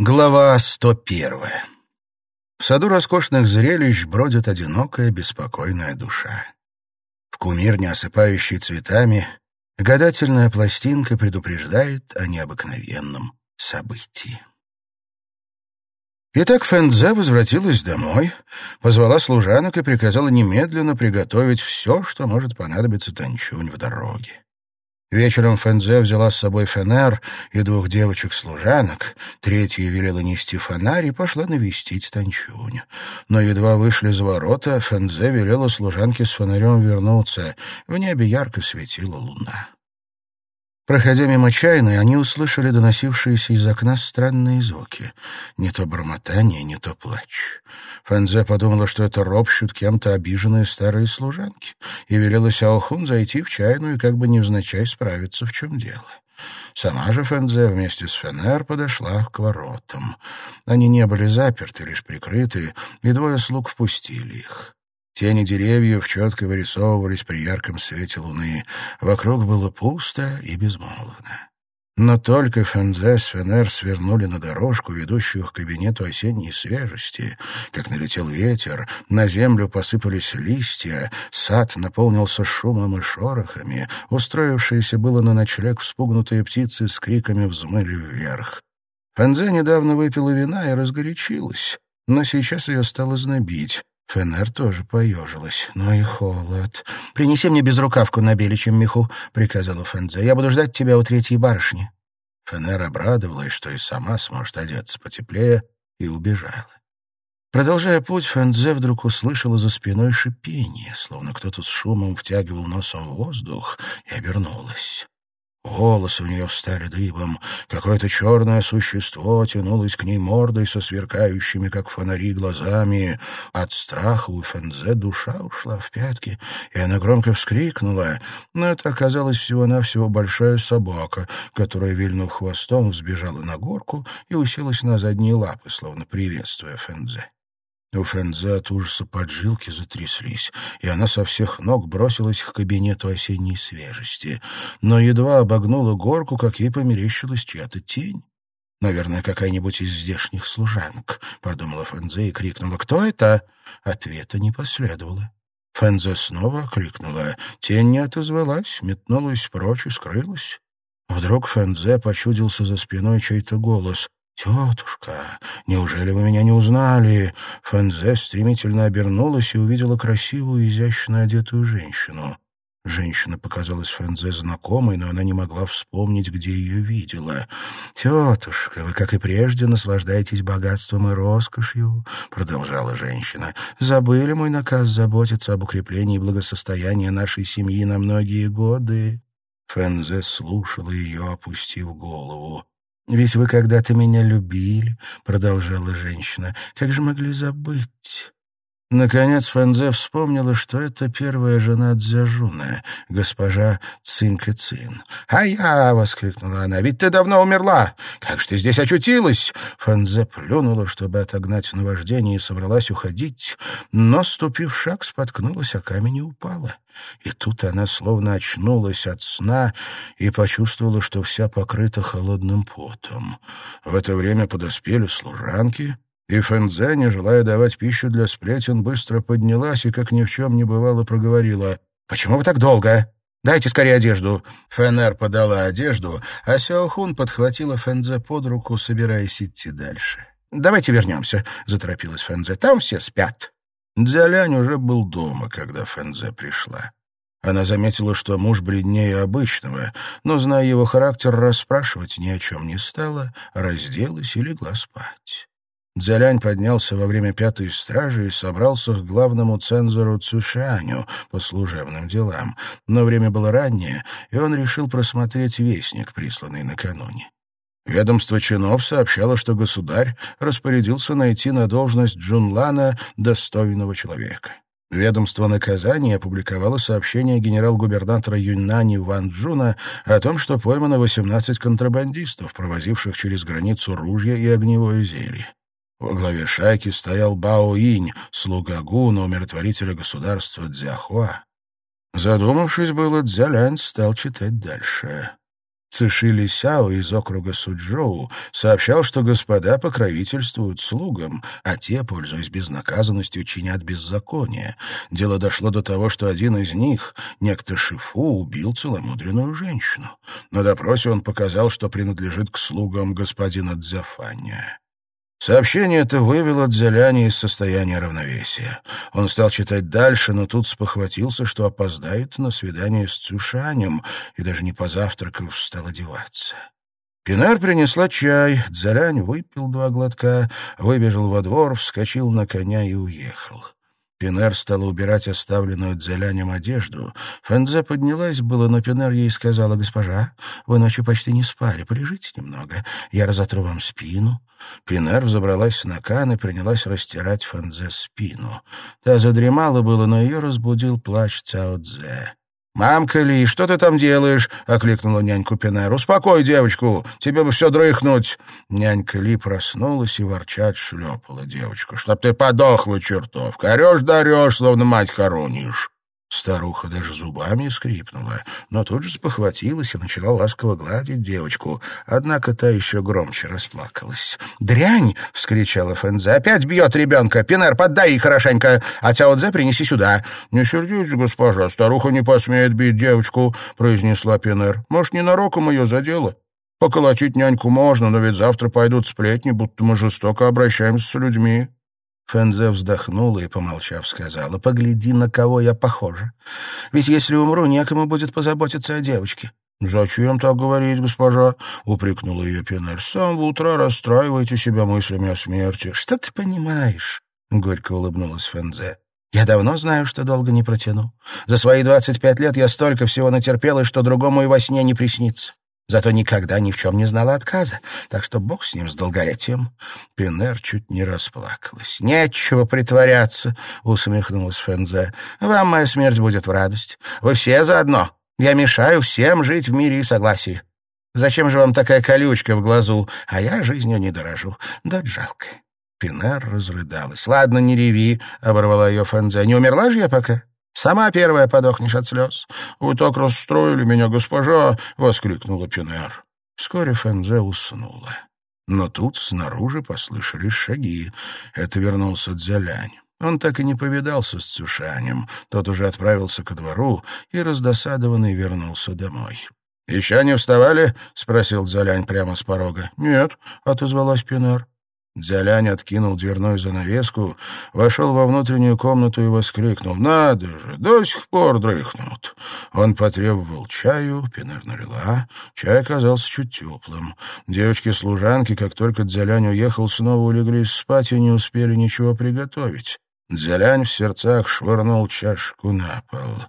Глава 101. В саду роскошных зрелищ бродит одинокая, беспокойная душа. В кумирне, осыпающей цветами, гадательная пластинка предупреждает о необыкновенном событии. Итак, Фэнзе возвратилась домой, позвала служанок и приказала немедленно приготовить все, что может понадобиться Танчунь в дороге. Вечером Фэнзе взяла с собой Фенер и двух девочек-служанок, третья велела нести фонарь и пошла навестить Танчунь. Но едва вышли за ворота, Фэнзе велела служанке с фонарем вернуться. В небе ярко светила луна. Проходя мимо чайной, они услышали доносившиеся из окна странные звуки. Не то бормотание, не то плач. Фэнзе подумала, что это ропщут кем-то обиженные старые служанки, и велела Сяохун зайти в чайную и как бы невзначай справиться, в чем дело. Сама же Фэнзе вместе с Фенер подошла к воротам. Они не были заперты, лишь прикрыты, и двое слуг впустили их. Тени деревьев четко вырисовывались при ярком свете луны. Вокруг было пусто и безмолвно. Но только Фензе с Фенер свернули на дорожку, ведущую к кабинету осенней свежести. Как налетел ветер, на землю посыпались листья, сад наполнился шумом и шорохами. Устроившиеся было на ночлег вспугнутые птицы с криками взмыли вверх. Фензе недавно выпила вина и разгорячилась, но сейчас ее стало знобить. Фенер тоже поежилась. «Ну и холод. Принеси мне безрукавку на беличьем меху», — приказала Фензе. «Я буду ждать тебя у третьей барышни». Фенер обрадовалась, что и сама сможет одеться потеплее, и убежала. Продолжая путь, Фэнзе вдруг услышала за спиной шипение, словно кто-то с шумом втягивал носом воздух, и обернулась. Волосы у нее встали дыбом. Какое-то черное существо тянулось к ней мордой со сверкающими, как фонари, глазами. От страха у Фензе душа ушла в пятки, и она громко вскрикнула. Но это оказалась всего-навсего большая собака, которая, вильнув хвостом, взбежала на горку и уселась на задние лапы, словно приветствуя Фензе. У Фэнзе от ужаса поджилки затряслись, и она со всех ног бросилась к кабинету осенней свежести. Но едва обогнула горку, как ей померещилась чья-то тень. «Наверное, какая-нибудь из здешних служанок», — подумала Фэнзе и крикнула. «Кто это?» Ответа не последовало. Фэнзе снова крикнула. Тень не отозвалась, метнулась прочь и скрылась. Вдруг Фэнзе почудился за спиной чей-то голос. «Тетушка, неужели вы меня не узнали?» Фэнзе стремительно обернулась и увидела красивую, изящно одетую женщину. Женщина показалась Фэнзе знакомой, но она не могла вспомнить, где ее видела. «Тетушка, вы, как и прежде, наслаждаетесь богатством и роскошью», — продолжала женщина. «Забыли мой наказ заботиться об укреплении благосостояния нашей семьи на многие годы». Фэнзе слушала ее, опустив голову. «Ведь вы когда-то меня любили», — продолжала женщина. «Как же могли забыть?» Наконец Фэнзе вспомнила, что это первая жена Дзяжуна, госпожа Цинка Цин. «А я!» — воскликнула она. «Ведь ты давно умерла! Как же ты здесь очутилась?» Фэнзе плюнула, чтобы отогнать наваждение, и собралась уходить, но, ступив шаг, споткнулась, а камень и упала. И тут она словно очнулась от сна и почувствовала, что вся покрыта холодным потом. В это время подоспели служанки и Фэнзе, не желая давать пищу для сплетен, быстро поднялась и, как ни в чем не бывало, проговорила. «Почему вы так долго? Дайте скорее одежду». Фенер подала одежду, а Сяохун подхватила Фэнзе под руку, собираясь идти дальше. «Давайте вернемся», — заторопилась Фэнзе. «Там все спят». Дзялянь уже был дома, когда Фэнзе пришла. Она заметила, что муж бледнее обычного, но, зная его характер, расспрашивать ни о чем не стала, разделась и легла спать. Дзялянь поднялся во время пятой стражи и собрался к главному цензору Цюшаню по служебным делам. Но время было раннее, и он решил просмотреть вестник, присланный накануне. Ведомство чинов сообщало, что государь распорядился найти на должность Джунлана достойного человека. Ведомство наказания опубликовало сообщение генерал-губернатора Юньнани Ван Джуна о том, что поймано 18 контрабандистов, провозивших через границу ружья и огневое зелье. Во главе шайки стоял Бао Инь, слуга Гуна, умиротворителя государства Дзяхуа. Задумавшись было, Дзялянь стал читать дальше. Цишили Сяо из округа Суджоу сообщал, что господа покровительствуют слугам, а те, пользуясь безнаказанностью, чинят беззаконие. Дело дошло до того, что один из них, некто Шифу, убил целомудренную женщину. На допросе он показал, что принадлежит к слугам господина Дзяфаня. Сообщение это вывело Дзяляни из состояния равновесия. Он стал читать дальше, но тут спохватился, что опоздает на свидание с Цюшанем, и даже не позавтракав стал одеваться. Пинар принесла чай, Дзялянь выпил два глотка, выбежал во двор, вскочил на коня и уехал. Пинер стала убирать оставленную Дзелянем одежду. Фэнзе поднялась было, но Пинер ей сказала, «Госпожа, вы ночью почти не спали, полежите немного, я разотру вам спину». Пинер взобралась на кан и принялась растирать Фэнзе спину. Та задремала было, но ее разбудил плач Цао Цзэ. «Мамка Ли, что ты там делаешь?» — окликнула няньку Пинер. «Успокой девочку, тебе бы все дрыхнуть». Нянька Ли проснулась и ворчать шлепала девочку. «Чтоб ты подохла, чертовка! Орешь да орешь, словно мать хоронишь!» Старуха даже зубами скрипнула, но тут же спохватилась и начала ласково гладить девочку, однако та еще громче расплакалась. «Дрянь!» — вскричала Фэнзе. «Опять бьет ребенка! Пинер, поддай ей хорошенько, а Цяодзе принеси сюда!» «Не сердитесь, госпожа, старуха не посмеет бить девочку», — произнесла Пинер. «Может, ненароком ее задела?» Поколотить няньку можно, но ведь завтра пойдут сплетни, будто мы жестоко обращаемся с людьми. Фэнзе вздохнула и, помолчав, сказала, «Погляди, на кого я похожа. Ведь если умру, некому будет позаботиться о девочке». «Зачем так говорить, госпожа?» — упрекнула ее Пинель. «С самого утра расстраиваете себя мыслями о смерти». «Что ты понимаешь?» — горько улыбнулась Фэнзе. «Я давно знаю, что долго не протяну. За свои двадцать пять лет я столько всего натерпелась, что другому и во сне не приснится. Зато никогда ни в чем не знала отказа, так что бог с ним, с долголетием. Пинер чуть не расплакалась. «Нечего притворяться», — усмехнулась Фензе. «Вам моя смерть будет в радость. Вы все заодно. Я мешаю всем жить в мире и согласии. Зачем же вам такая колючка в глазу? А я жизнью не дорожу. Да жалко». Пинер разрыдалась. «Ладно, не реви», — оборвала ее Фензе. «Не умерла же я пока?» Сама первая подохнешь от слез. Вы так расстроили меня, госпожа! — воскликнула Пинер. Вскоре Фэнзе уснула. Но тут снаружи послышались шаги. Это вернулся Дзялянь. Он так и не повидался с Цюшанем. Тот уже отправился ко двору и, раздосадованный, вернулся домой. «Еще не вставали?» — спросил Дзялянь прямо с порога. «Нет», — отозвалась Пинер. Дзялянь откинул дверную занавеску, вошел во внутреннюю комнату и воскликнул. «Надо же, до сих пор дрыхнут!» Он потребовал чаю, Пинер налила. Чай оказался чуть теплым. Девочки-служанки, как только Дзялянь уехал, снова улеглись спать и не успели ничего приготовить. Дзялянь в сердцах швырнул чашку на пол.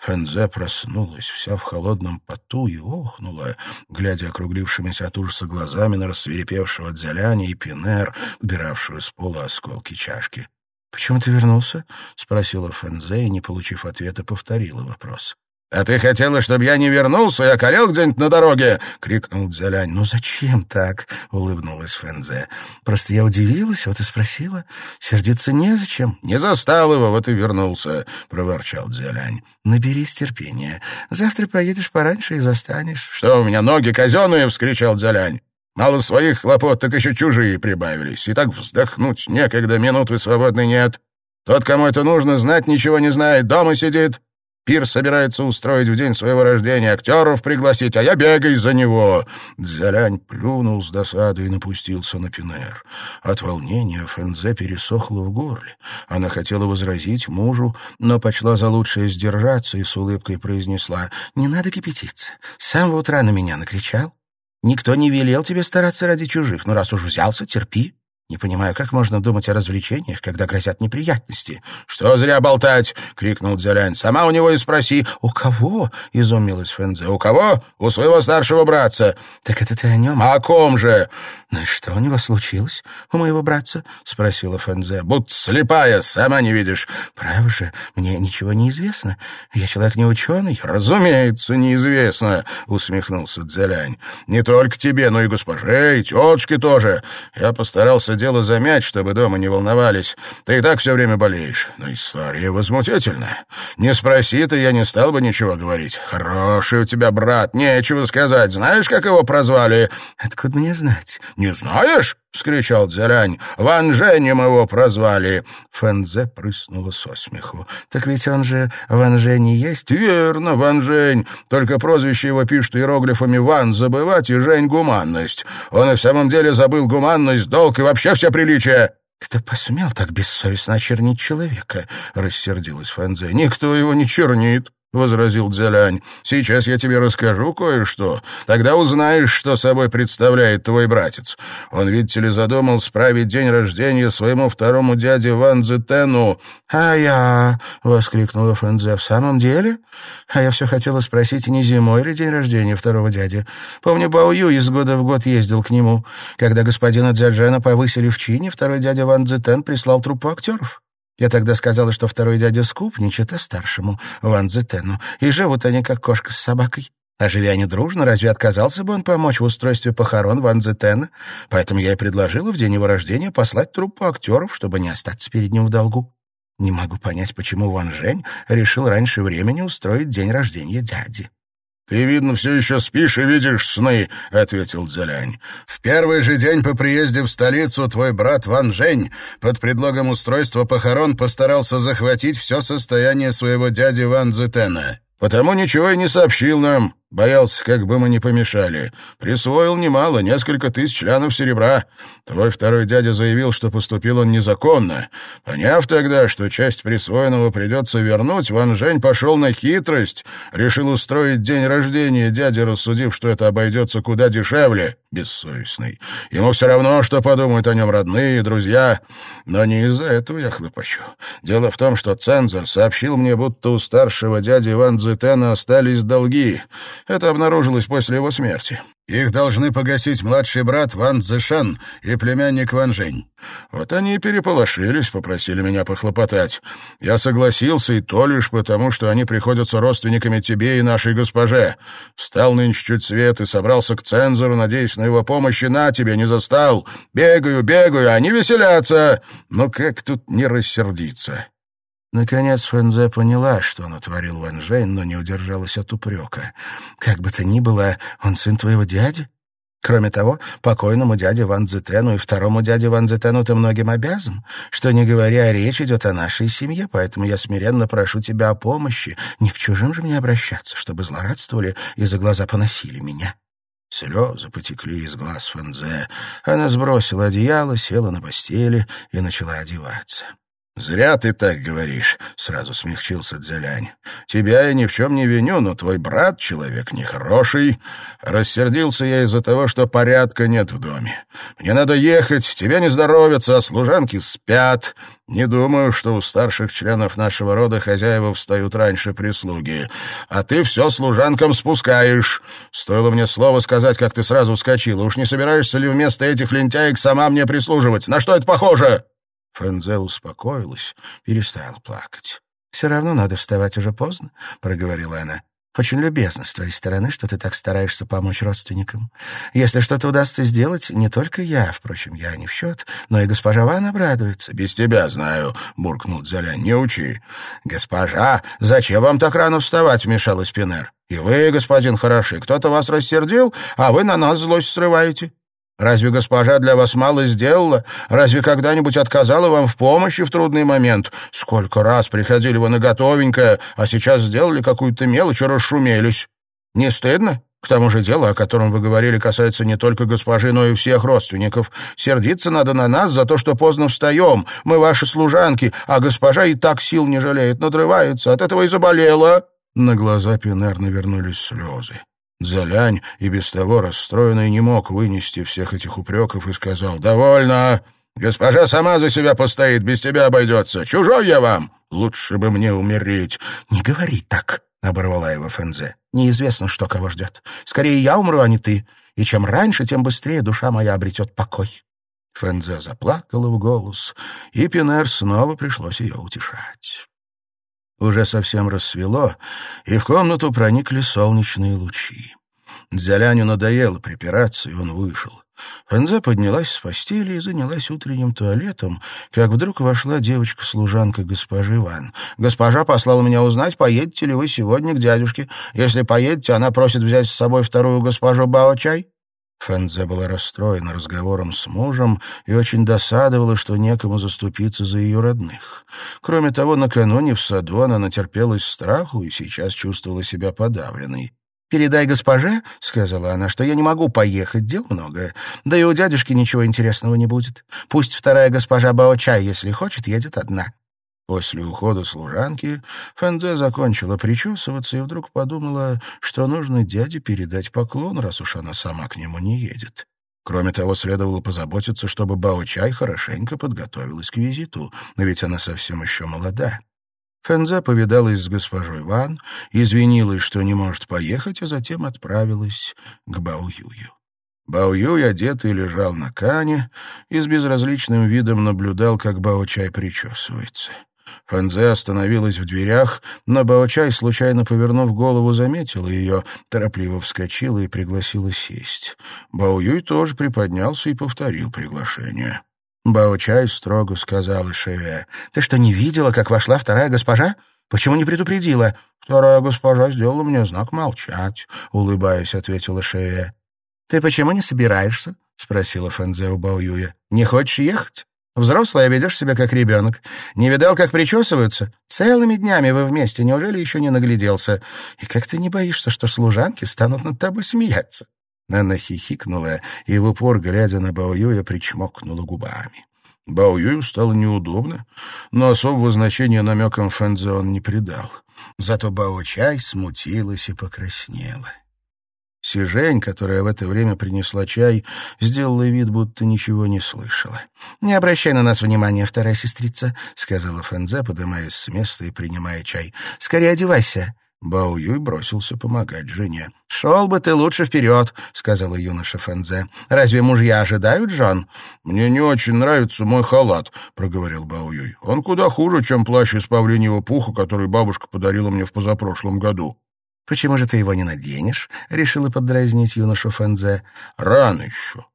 Фэнзе проснулась, вся в холодном поту, и охнула, глядя округлившимися от ужаса глазами на рассверепевшего Дзяляня и Пинер, убиравшую с пола осколки чашки. «Почему ты вернулся?» — спросила Фэнзе, и, не получив ответа, повторила вопрос. «А ты хотела, чтобы я не вернулся и околел где-нибудь на дороге?» — крикнул Дзялянь. «Ну зачем так?» — улыбнулась Фэнзе. «Просто я удивилась, вот и спросила. Сердиться незачем». «Не застал его, вот и вернулся», — проворчал Дзялянь. «Наберись терпения. Завтра поедешь пораньше и застанешь». «Что, у меня ноги казенные?» — вскричал Дзялянь. «Мало своих хлопот, так еще чужие прибавились. И так вздохнуть некогда, минуты свободной нет. Тот, кому это нужно, знать ничего не знает, дома сидит». Пир собирается устроить в день своего рождения, актеров пригласить, а я бегаю за него!» Дзялянь плюнул с досадой и напустился на Пинер. От волнения Фэнзе пересохла в горле. Она хотела возразить мужу, но почла за лучшее сдержаться и с улыбкой произнесла «Не надо кипятиться. С самого утра на меня накричал. Никто не велел тебе стараться ради чужих, но раз уж взялся, терпи. Не понимаю, как можно думать о развлечениях, когда грозят неприятности. — Что зря болтать? — крикнул Дзялянь. — Сама у него и спроси. — У кого? — изумилась Фэнзе. — У кого? У своего старшего братца. — Так это ты о нем? — О ком же? «Ну и что у него случилось, у моего братца?» — спросила Фэнзе. «Будто слепая, сама не видишь». «Право же, мне ничего не известно. Я человек не ученый». «Разумеется, неизвестно», — усмехнулся Дзялянь. «Не только тебе, но и госпоже, и тетушке тоже. Я постарался дело замять, чтобы дома не волновались. Ты и так все время болеешь. Но история возмутительная. Не спроси-то, я не стал бы ничего говорить. Хороший у тебя брат, нечего сказать. Знаешь, как его прозвали?» «Откуда мне знать?» «Не знаешь?» — скричал Дзялянь. «Ван Женем его прозвали!» Фэнзе прыснула со смеху. «Так ведь он же Ван Жень есть?» «Верно, Ван Жень. Только прозвище его пишут иероглифами «Ван» — забывать и «Жень» — гуманность. Он и в самом деле забыл гуманность, долг и вообще все приличия!» «Кто посмел так бессовестно очернить человека?» — рассердилась Фэнзе. «Никто его не чернит. — возразил Дзялянь. «Сейчас я тебе расскажу кое-что. Тогда узнаешь, что собой представляет твой братец. Он, видите ли, задумал справить день рождения своему второму дяде Ван Цзетену». «А я...» — воскликнула Фэнзе. «В самом деле? А я все хотела спросить, не зимой ли день рождения второго дяди? Помню, Бао Ю из года в год ездил к нему. Когда господина Дзяджена повысили в чине, второй дядя Ван Цзетен прислал труппу актеров». Я тогда сказала, что второй дядя скупничает а старшему, Ван Зетену, и живут они как кошка с собакой. А живя они дружно, разве отказался бы он помочь в устройстве похорон Ван Зетена? Поэтому я и предложила в день его рождения послать труппу актеров, чтобы не остаться перед ним в долгу. Не могу понять, почему Ван Жень решил раньше времени устроить день рождения дяди. «Ты, видно, все еще спишь и видишь сны», — ответил Дзялянь. «В первый же день по приезде в столицу твой брат Ван Жень под предлогом устройства похорон постарался захватить все состояние своего дяди Ван Зетена. Потому ничего и не сообщил нам. Боялся, как бы мы не помешали. Присвоил немало, несколько тысяч членов серебра. Твой второй дядя заявил, что поступил он незаконно. Поняв тогда, что часть присвоенного придется вернуть, Ван Жень пошел на хитрость. Решил устроить день рождения дяди, рассудив, что это обойдется куда дешевле. Бессовестный. Ему все равно, что подумают о нем родные, друзья. Но не из-за этого я хлопочу. Дело в том, что цензор сообщил мне, будто у старшего дяди Ван Цзетена остались долги. Это обнаружилось после его смерти. Их должны погасить младший брат Ван Цзэшан и племянник Ван Жень. Вот они и переполошились, попросили меня похлопотать. Я согласился, и то лишь потому, что они приходятся родственниками тебе и нашей госпоже. Встал нынче чуть свет и собрался к цензору, надеясь на его помощь, и на тебе не застал. Бегаю, бегаю, они веселятся. Но как тут не рассердиться? Наконец Фэнзе поняла, что натворил Ван Жень, но не удержалась от упрека. «Как бы то ни было, он сын твоего дяди? Кроме того, покойному дяде Ван Цзетену и второму дяде Ван Цзетену ты многим обязан. Что не говоря, речь идет о нашей семье, поэтому я смиренно прошу тебя о помощи. Не к чужим же мне обращаться, чтобы злорадствовали и за глаза поносили меня». Слезы потекли из глаз Фэнзе. Она сбросила одеяло, села на постели и начала одеваться. «Зря ты так говоришь», — сразу смягчился Дзялянь. «Тебя я ни в чем не виню, но твой брат — человек нехороший. Рассердился я из-за того, что порядка нет в доме. Мне надо ехать, тебе не здоровятся, а служанки спят. Не думаю, что у старших членов нашего рода хозяева встают раньше прислуги. А ты все служанкам спускаешь. Стоило мне слово сказать, как ты сразу вскочила. Уж не собираешься ли вместо этих лентяек сама мне прислуживать? На что это похоже?» Фэнзе успокоилась, перестала плакать. «Все равно надо вставать уже поздно», — проговорила она. «Очень любезно с твоей стороны, что ты так стараешься помочь родственникам. Если что-то удастся сделать, не только я, впрочем, я не в счет, но и госпожа Ван обрадуется». «Без тебя знаю», — буркнул Дзялян, — «не учи». «Госпожа, зачем вам так рано вставать?» — вмешалась Пинер. «И вы, господин хороший, кто-то вас рассердил, а вы на нас злость срываете. Разве госпожа для вас мало сделала? Разве когда-нибудь отказала вам в помощи в трудный момент? Сколько раз приходили вы на готовенькое, а сейчас сделали какую-то мелочь и расшумелись. Не стыдно? К тому же дело, о котором вы говорили, касается не только госпожи, но и всех родственников. Сердиться надо на нас за то, что поздно встаем. Мы ваши служанки, а госпожа и так сил не жалеет, надрывается. От этого и заболела». На глаза Пинер навернулись слезы. Залянь, и без того расстроенный, не мог вынести всех этих упреков и сказал «Довольно! Госпожа сама за себя постоит, без тебя обойдется. Чужой я вам! Лучше бы мне умереть!» «Не говори так!» — оборвала его Фензе. «Неизвестно, что кого ждет. Скорее я умру, а не ты. и чем раньше, тем быстрее душа моя обретет покой». Фэнзе заплакала в голос, и Пинер снова пришлось ее утешать. Уже совсем рассвело, и в комнату проникли солнечные лучи. Дзяляню надоело припираться, и он вышел. Фэнзе поднялась с постели и занялась утренним туалетом, как вдруг вошла девочка-служанка госпожи Ван. «Госпожа послала меня узнать, поедете ли вы сегодня к дядюшке. Если поедете, она просит взять с собой вторую госпожу Бао-чай». Фэнзе была расстроена разговором с мужем и очень досадовала, что некому заступиться за ее родных. Кроме того, накануне в саду она натерпелась страху и сейчас чувствовала себя подавленной. «Передай госпоже, — сказала она, — что я не могу поехать, дел много. Да и у дядюшки ничего интересного не будет. Пусть вторая госпожа Бао-чай, если хочет, едет одна». После ухода служанки Фэнзе закончила причесываться и вдруг подумала, что нужно дяде передать поклон, раз уж она сама к нему не едет. Кроме того, следовало позаботиться, чтобы Бао-чай хорошенько подготовилась к визиту, ведь она совсем еще молода. Фэнзе повидалась с госпожой Ван, извинилась, что не может поехать, а затем отправилась к Баоюю. Баоюй, одетый, лежал на кане и с безразличным видом наблюдал, как Бао-чай причесывается. Фэнзе остановилась в дверях, но Бао-чай, случайно повернув голову, заметила ее, торопливо вскочила и пригласила сесть. Бао-юй тоже приподнялся и повторил приглашение. Бао-чай строго сказал Шеве. «Ты что, не видела, как вошла вторая госпожа? Почему не предупредила?» «Вторая госпожа сделала мне знак молчать», — улыбаясь, ответила Шеве. «Ты почему не собираешься?» — спросила Фэнзе у Баоюя. «Не хочешь ехать? Взрослый, а ведешь себя как ребенок. Не видал, как причесываются? Целыми днями вы вместе, неужели еще не нагляделся? И как ты не боишься, что служанки станут над тобой смеяться?» Она хихикнула и в упор, глядя на Баоюя, причмокнула губами. Баоюю стало неудобно, но особого значения намекам Фэнзе он не придал. Зато Бао-чай смутилась и покраснела. Сижень, которая в это время принесла чай, сделала вид, будто ничего не слышала. «Не обращай на нас внимания, вторая сестрица», — сказала Фэнзе, поднимаясь с места и принимая чай. «Скорее одевайся». Бао Юй бросился помогать жене. «Шел бы ты лучше вперед», — сказала юноша Фэнзе. «Разве мужья ожидают жен?» «Мне не очень нравится мой халат», — проговорил Бао Юй. «Он куда хуже, чем плащ из павлиньего пуха, который бабушка подарила мне в позапрошлом году». «Почему же ты его не наденешь?» — решила подразнить юношу Фэнзе. «Рано еще».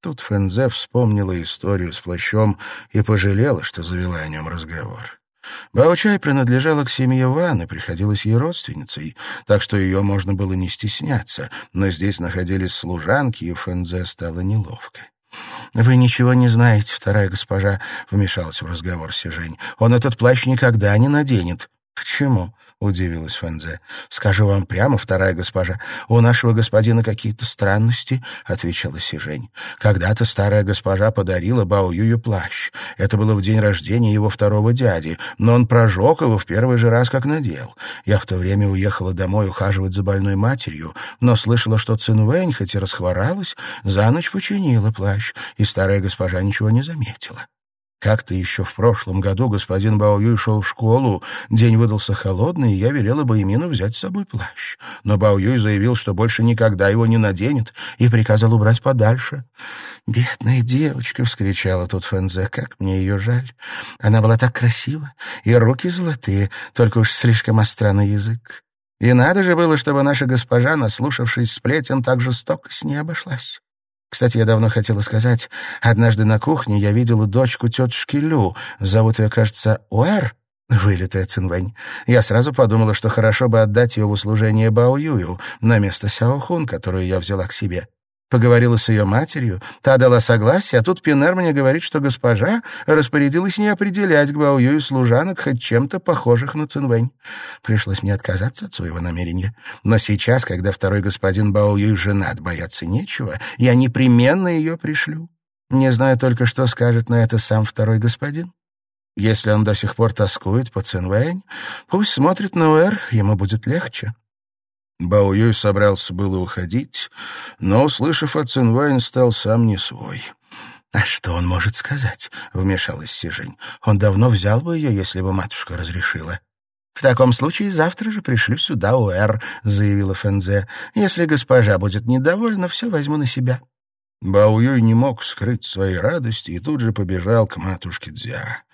Тут Фэнзе вспомнила историю с плащом и пожалела, что завела о нем разговор. Баучай принадлежала к семье Ван и приходилась ей родственницей, так что ее можно было не стесняться, но здесь находились служанки, и Фэнзе стало неловко. «Вы ничего не знаете, вторая госпожа», — вмешалась в разговор Сижень. «Он этот плащ никогда не наденет». «Почему?» — удивилась Фэнзе. «Скажу вам прямо, вторая госпожа, у нашего господина какие-то странности», — отвечала Сижень. «Когда-то старая госпожа подарила Бао Юю плащ. Это было в день рождения его второго дяди, но он прожег его в первый же раз, как надел. Я в то время уехала домой ухаживать за больной матерью, но слышала, что Цинвэнь, хоть и расхворалась, за ночь починила плащ, и старая госпожа ничего не заметила. Как-то еще в прошлом году господин Бао шел в школу, день выдался холодный, и я велела Баимину взять с собой плащ. Но Бао заявил, что больше никогда его не наденет, и приказал убрать подальше. «Бедная девочка!» — вскричала тут Фэнзе. «Как мне ее жаль! Она была так красива, и руки золотые, только уж слишком остра язык. И надо же было, чтобы наша госпожа, наслушавшись сплетен, так жестоко с ней обошлась. Кстати, я давно хотела сказать, однажды на кухне я видела дочку тетушки Лю, зовут ее, кажется, Уэр, вылитая Цинвэнь. Я сразу подумала, что хорошо бы отдать ее в услужение Бао Юю на место Сяо Хун, которую я взяла к себе. Поговорила с ее матерью, та дала согласие, а тут Пинер мне говорит, что госпожа распорядилась не определять к Баою служанок хоть чем-то похожих на Цинвэнь. Пришлось мне отказаться от своего намерения. Но сейчас, когда второй господин Баою женат, бояться нечего, я непременно ее пришлю. Не знаю только, что скажет на это сам второй господин. Если он до сих пор тоскует по Цинвэнь, пусть смотрит на Уэр, ему будет легче. Бао Юй собрался было уходить, но, услышав от Цинвайн, стал сам не свой. «А что он может сказать?» — вмешалась Сижень. «Он давно взял бы ее, если бы матушка разрешила». «В таком случае завтра же пришлю сюда Уэр», — заявила Фензе. «Если госпожа будет недовольна, все возьму на себя». Баоюй не мог скрыть своей радости и тут же побежал к матушке Дзя.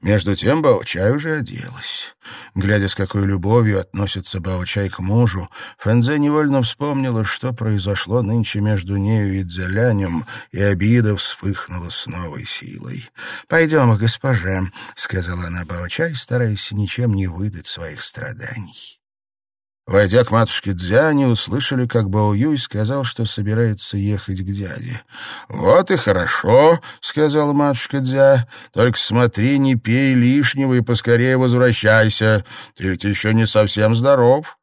Между тем Баочай уже оделась. Глядя, с какой любовью относится Баочай к мужу, Фэнзе невольно вспомнила, что произошло нынче между нею и Дзялянем, и обида вспыхнула с новой силой. «Пойдем, госпожа», — сказала она Баочай, стараясь ничем не выдать своих страданий. Войдя к матушке Дзяне, услышали, как Бао Юй сказал, что собирается ехать к дяде. «Вот и хорошо», — сказала матушка Дзя, — «только смотри, не пей лишнего и поскорее возвращайся. Ты ведь еще не совсем здоров».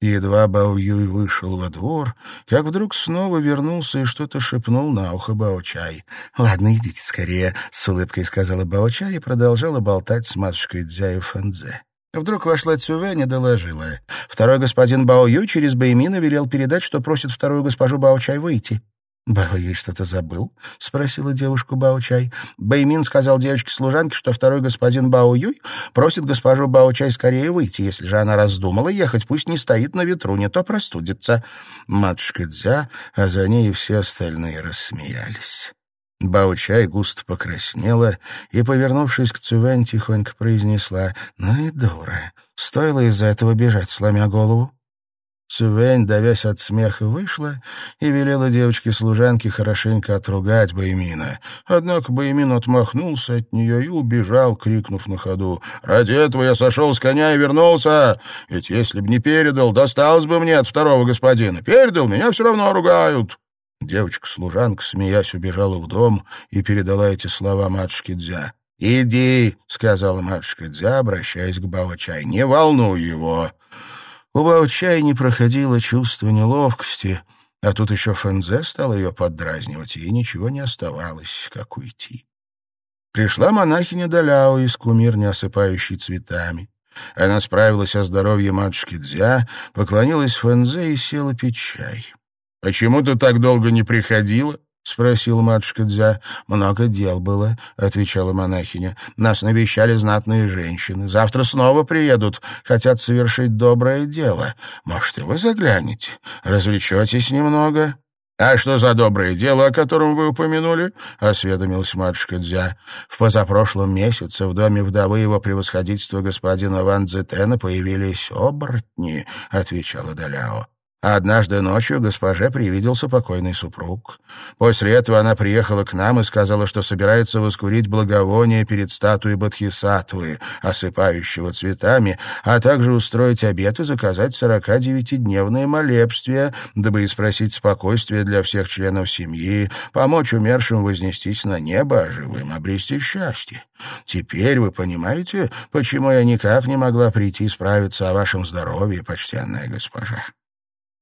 едва Бао Юй вышел во двор, как вдруг снова вернулся и что-то шепнул на ухо Бао-чай. «Ладно, идите скорее», — с улыбкой сказала Бао-чай и продолжала болтать с матушкой Дзя и Фэнзе. Вдруг вошла Цювень и доложила. Второй господин Бао Ю через Бэймина велел передать, что просит вторую госпожу Бао Чай выйти. «Бао Юй что-то забыл?» — спросила девушку Бао Чай. Бэймин сказал девочке-служанке, что второй господин Бао Юй просит госпожу Бао Чай скорее выйти. Если же она раздумала ехать, пусть не стоит на ветру, не то простудится. Матушка Дзя, а за ней все остальные рассмеялись. Баучай густо покраснела и, повернувшись к Цювэнь, тихонько произнесла «Ну и дура! Стоило из-за этого бежать, сломя голову?» Цювень, давясь от смеха, вышла и велела девочке-служанке хорошенько отругать Баймина. Однако Баймин отмахнулся от нее и убежал, крикнув на ходу. «Ради этого я сошел с коня и вернулся! Ведь если б не передал, досталось бы мне от второго господина. Передал, меня все равно ругают!» Девочка-служанка, смеясь, убежала в дом и передала эти слова матушке Дзя. «Иди», — сказала матушка Дзя, обращаясь к Бао-Чай, — «не волнуй его». У Бао-Чай не проходило чувство неловкости, а тут еще Фэнзе стал ее поддразнивать, и ничего не оставалось, как уйти. Пришла монахиня Даляо из кумирни, осыпающей цветами. Она справилась о здоровье матушки Дзя, поклонилась Фэнзе и села пить чай. «Почему ты так долго не приходила?» — спросила матушка Дзя. «Много дел было», — отвечала монахиня. «Нас навещали знатные женщины. Завтра снова приедут. Хотят совершить доброе дело. Может, и вы заглянете? Развлечетесь немного?» «А что за доброе дело, о котором вы упомянули?» — осведомилась матушка Дзя. «В позапрошлом месяце в доме вдовы его превосходительства господина Ван Дзетена появились оборотни», — отвечала Даляо. А однажды ночью госпоже привиделся покойный супруг. После этого она приехала к нам и сказала, что собирается воскурить благовоние перед статуей Бодхисаттвы, осыпающего цветами, а также устроить обед и заказать сорока девятидневное молебствие, дабы испросить спокойствие для всех членов семьи, помочь умершим вознестись на небо, а живым обрести счастье. Теперь вы понимаете, почему я никак не могла прийти справиться о вашем здоровье, почтенная госпожа.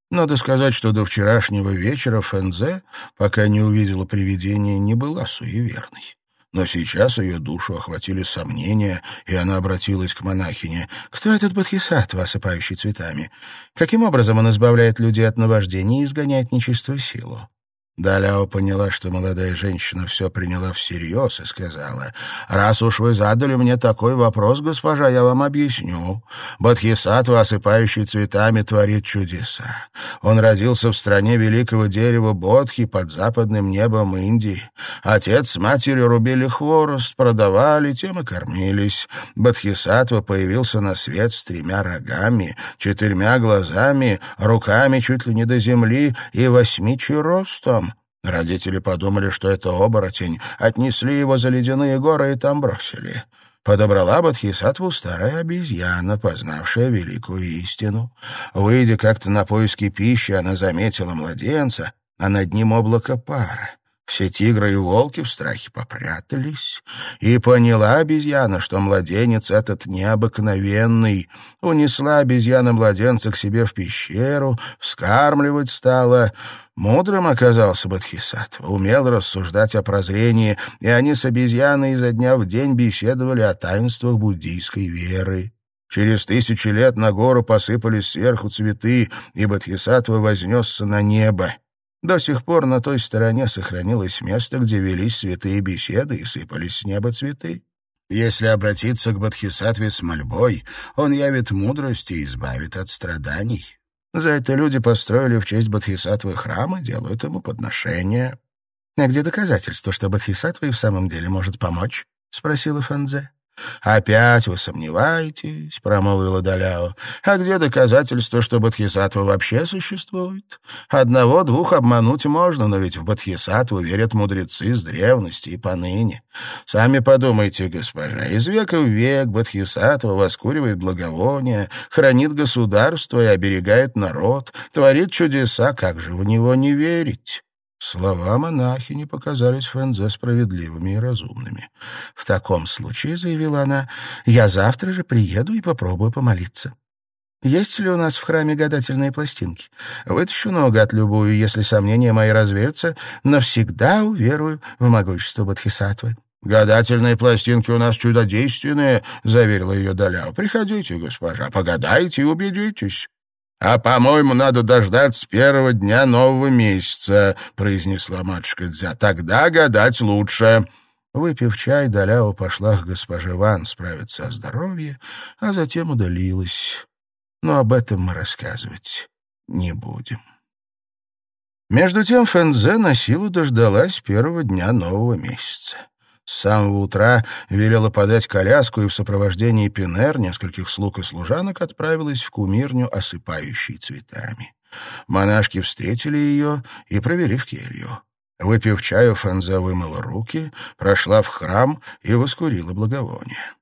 Надо сказать, что до вчерашнего вечера Фэнзе, пока не увидела привидение, не была суеверной. Но сейчас ее душу охватили сомнения, и она обратилась к монахине. «Кто этот Бодхисаттва, осыпающий цветами? Каким образом он избавляет людей от наваждения и изгоняет нечистую силу?» Даляо поняла, что молодая женщина все приняла всерьез и сказала, «Раз уж вы задали мне такой вопрос, госпожа, я вам объясню. Бодхисаттва, осыпающий цветами, творит чудеса. Он родился в стране великого дерева Бодхи под западным небом Индии. Отец с матерью рубили хворост, продавали, тем и кормились. Бодхисаттва появился на свет с тремя рогами, четырьмя глазами, руками чуть ли не до земли и восьмичи ростом. Родители подумали, что это оборотень, отнесли его за ледяные горы и там бросили. Подобрала Бодхисаттву старая обезьяна, познавшая великую истину. Выйдя как-то на поиски пищи, она заметила младенца, а над ним облако пара. Все тигры и волки в страхе попрятались, и поняла обезьяна, что младенец этот необыкновенный. Унесла обезьяна младенца к себе в пещеру, вскармливать стала. Мудрым оказался Бодхисаттва, умел рассуждать о прозрении, и они с обезьяной изо дня в день беседовали о таинствах буддийской веры. Через тысячи лет на гору посыпались сверху цветы, и Бодхисаттва вознесся на небо. До сих пор на той стороне сохранилось место, где велись святые беседы и сыпались с неба цветы. Если обратиться к Бодхисаттве с мольбой, он явит мудрость и избавит от страданий. За это люди построили в честь Бодхисаттвы храм и делают ему подношения. — А где доказательства, что Бодхисаттва и в самом деле может помочь? — спросила Фэнзе. «Опять вы сомневаетесь?» — промолвила Даляо. «А где доказательства, что Бодхисаттва вообще существует? Одного-двух обмануть можно, но ведь в Бодхисаттву верят мудрецы с древности и поныне. Сами подумайте, госпожа, из века в век Бодхисаттва воскуривает благовония, хранит государство и оберегает народ, творит чудеса, как же в него не верить?» Слова монахини показались Фэнзе справедливыми и разумными. «В таком случае, — заявила она, — я завтра же приеду и попробую помолиться. Есть ли у нас в храме гадательные пластинки? Вытащу наугад любую, если сомнения мои развеются, навсегда уверую в могущество Бодхисаттвы». «Гадательные пластинки у нас чудодейственные», — заверила ее Даляо. «Приходите, госпожа, погадайте и убедитесь». «А, по-моему, надо дождаться первого дня нового месяца», — произнесла матушка Дзя. «Тогда гадать лучше». Выпив чай, Даляо пошла к госпоже Ван справиться о здоровье, а затем удалилась. Но об этом мы рассказывать не будем. Между тем Фэнзе на силу дождалась первого дня нового месяца. С самого утра велела подать коляску и в сопровождении Пинер, нескольких слуг и служанок, отправилась в кумирню, осыпающей цветами. Монашки встретили ее и провели в келью. Выпив чаю, Фанза вымыла руки, прошла в храм и воскурила благовоние.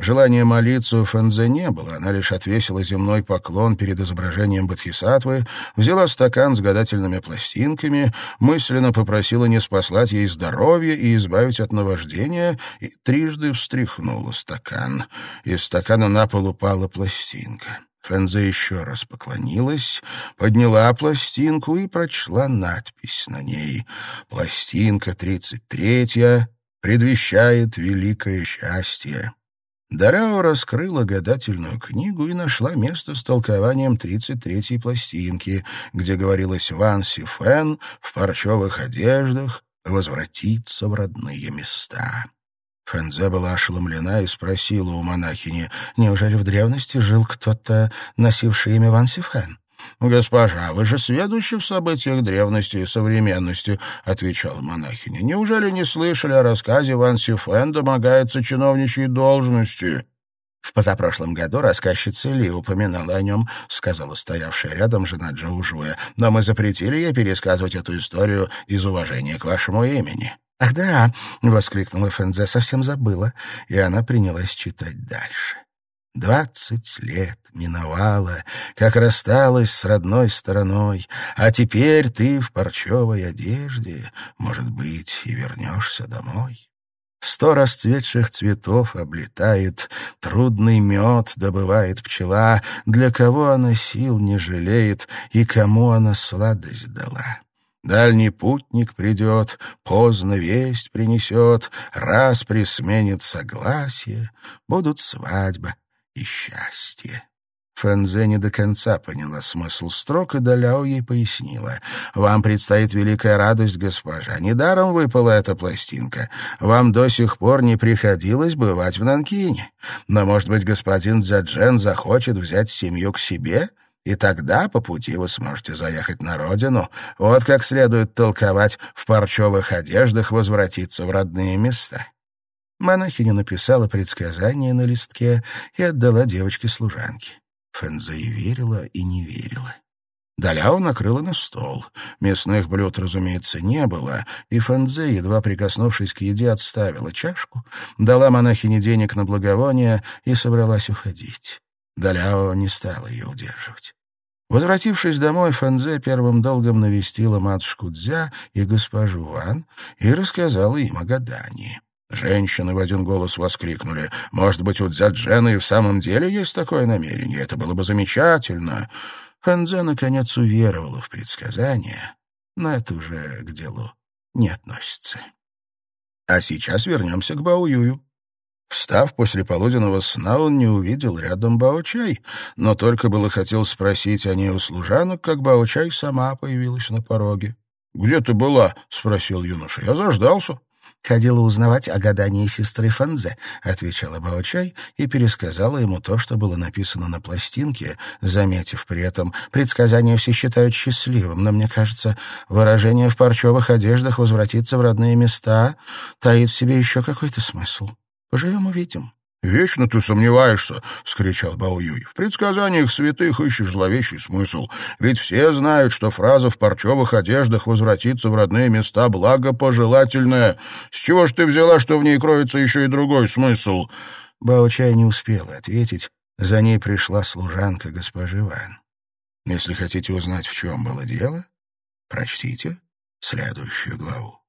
Желания молиться у Фэнзе не было, она лишь отвесила земной поклон перед изображением Бодхисаттвы, взяла стакан с гадательными пластинками, мысленно попросила не спаслать ей здоровье и избавить от наваждения, и трижды встряхнула стакан. Из стакана на пол упала пластинка. Фэнзе еще раз поклонилась, подняла пластинку и прочла надпись на ней. «Пластинка тридцать третья предвещает великое счастье». Даряо раскрыла гадательную книгу и нашла место с толкованием 33-й пластинки, где говорилось «Ван Си Фэн в парчевых одеждах возвратиться в родные места». Фэнзе была ошеломлена и спросила у монахини, неужели в древности жил кто-то, носивший имя Ван Си Фэн? «Госпожа, вы же сведущи в событиях древности и современности», — отвечала монахиня. «Неужели не слышали о рассказе Ван Сифен домогается чиновничьей должности?» «В позапрошлом году рассказчица Ли упоминала о нем», — сказала стоявшая рядом жена Джоужуя. «Но мы запретили ей пересказывать эту историю из уважения к вашему имени». «Ах да!» — воскликнула Фэнзе, совсем забыла, и она принялась читать дальше. Двадцать лет миновало, как рассталась с родной стороной, а теперь ты в парчевой одежде, может быть, и вернешься домой. Сто расцветших цветов облетает, трудный мед добывает пчела, для кого она сил не жалеет и кому она сладость дала. Дальний путник придет, поздно весть принесет, раз присменит согласие, будут свадьба, и счастье. Фэнзе не до конца поняла смысл строк, и Даляо ей пояснила. «Вам предстоит великая радость, госпожа. Недаром выпала эта пластинка. Вам до сих пор не приходилось бывать в Нанкине. Но, может быть, господин Дзяджен захочет взять семью к себе?» И тогда по пути вы сможете заехать на родину, вот как следует толковать в парчевых одеждах возвратиться в родные места. Монахиня написала предсказание на листке и отдала девочке-служанке. Фэнзе и верила, и не верила. Даляо накрыла на стол. Мясных блюд, разумеется, не было, и Фэнзе, едва прикоснувшись к еде, отставила чашку, дала монахине денег на благовоние и собралась уходить. Даляо не стала ее удерживать. Возвратившись домой, Фэнзе первым долгом навестила матушку Дзя и госпожу Ван и рассказала им о гадании. Женщины в один голос воскликнули. «Может быть, у Дзяджена и в самом деле есть такое намерение? Это было бы замечательно!» Ханзе, наконец, уверовала в предсказание, но это уже к делу не относится. А сейчас вернемся к Баоюю. Встав после полуденного сна, он не увидел рядом Баочай, но только было хотел спросить о ней у служанок, как Баочай сама появилась на пороге. «Где ты была?» — спросил юноша. «Я заждался». Ходила узнавать о гадании сестры Фанзе», — отвечала Баочай и пересказала ему то, что было написано на пластинке, заметив при этом, предсказания все считают счастливым, но, мне кажется, выражение в парчевых одеждах возвратиться в родные места таит в себе еще какой-то смысл. Поживем — увидим. «Вечно ты сомневаешься!» — вскричал Баоюй. «В предсказаниях святых ищешь зловещий смысл. Ведь все знают, что фраза в парчевых одеждах «возвратиться в родные места» благопожелательная. С чего ж ты взяла, что в ней кроется еще и другой смысл?» Бао-чай не успела ответить. За ней пришла служанка госпожи Ван. Если хотите узнать, в чем было дело, прочтите следующую главу.